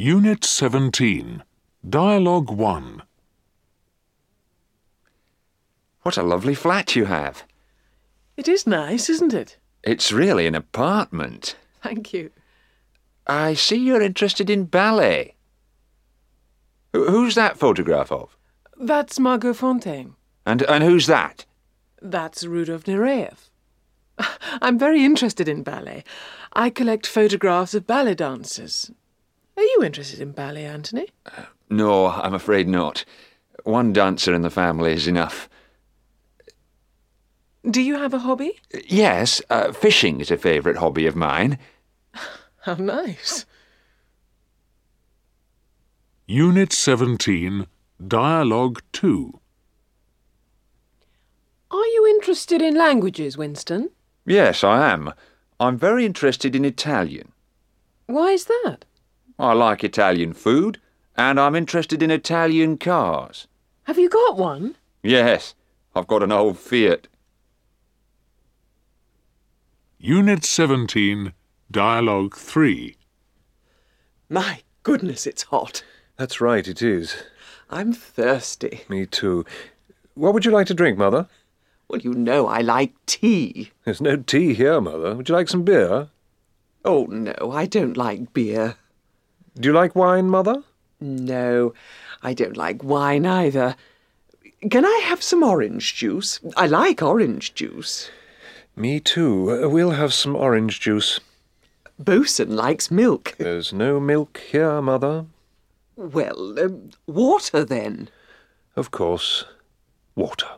Unit 17. Dialogue 1. What a lovely flat you have. It is nice, isn't it? It's really an apartment. Thank you. I see you're interested in ballet. Who's that photograph of? That's Margot Fonteyn. And, and who's that? That's Rudolf Nureyev. I'm very interested in ballet. I collect photographs of ballet dancers. Are you interested in ballet, Anthony? No, I'm afraid not. One dancer in the family is enough. Do you have a hobby? Yes, uh, fishing is a favourite hobby of mine. How nice. Unit 17. Dialogue 2. Are you interested in languages, Winston? Yes, I am. I'm very interested in Italian. Why is that? I like Italian food, and I'm interested in Italian cars. Have you got one? Yes, I've got an old Fiat. Unit 17. Dialogue 3. My goodness, it's hot. That's right, it is. I'm thirsty. Me too. What would you like to drink, Mother? Well, you know I like tea. There's no tea here, Mother. Would you like some beer? Oh, no, I don't like beer. Do you like wine, Mother? No, I don't like wine either. Can I have some orange juice? I like orange juice. Me too. We'll have some orange juice. Bosun likes milk. There's no milk here, Mother. Well, um, water then. Of course. Water.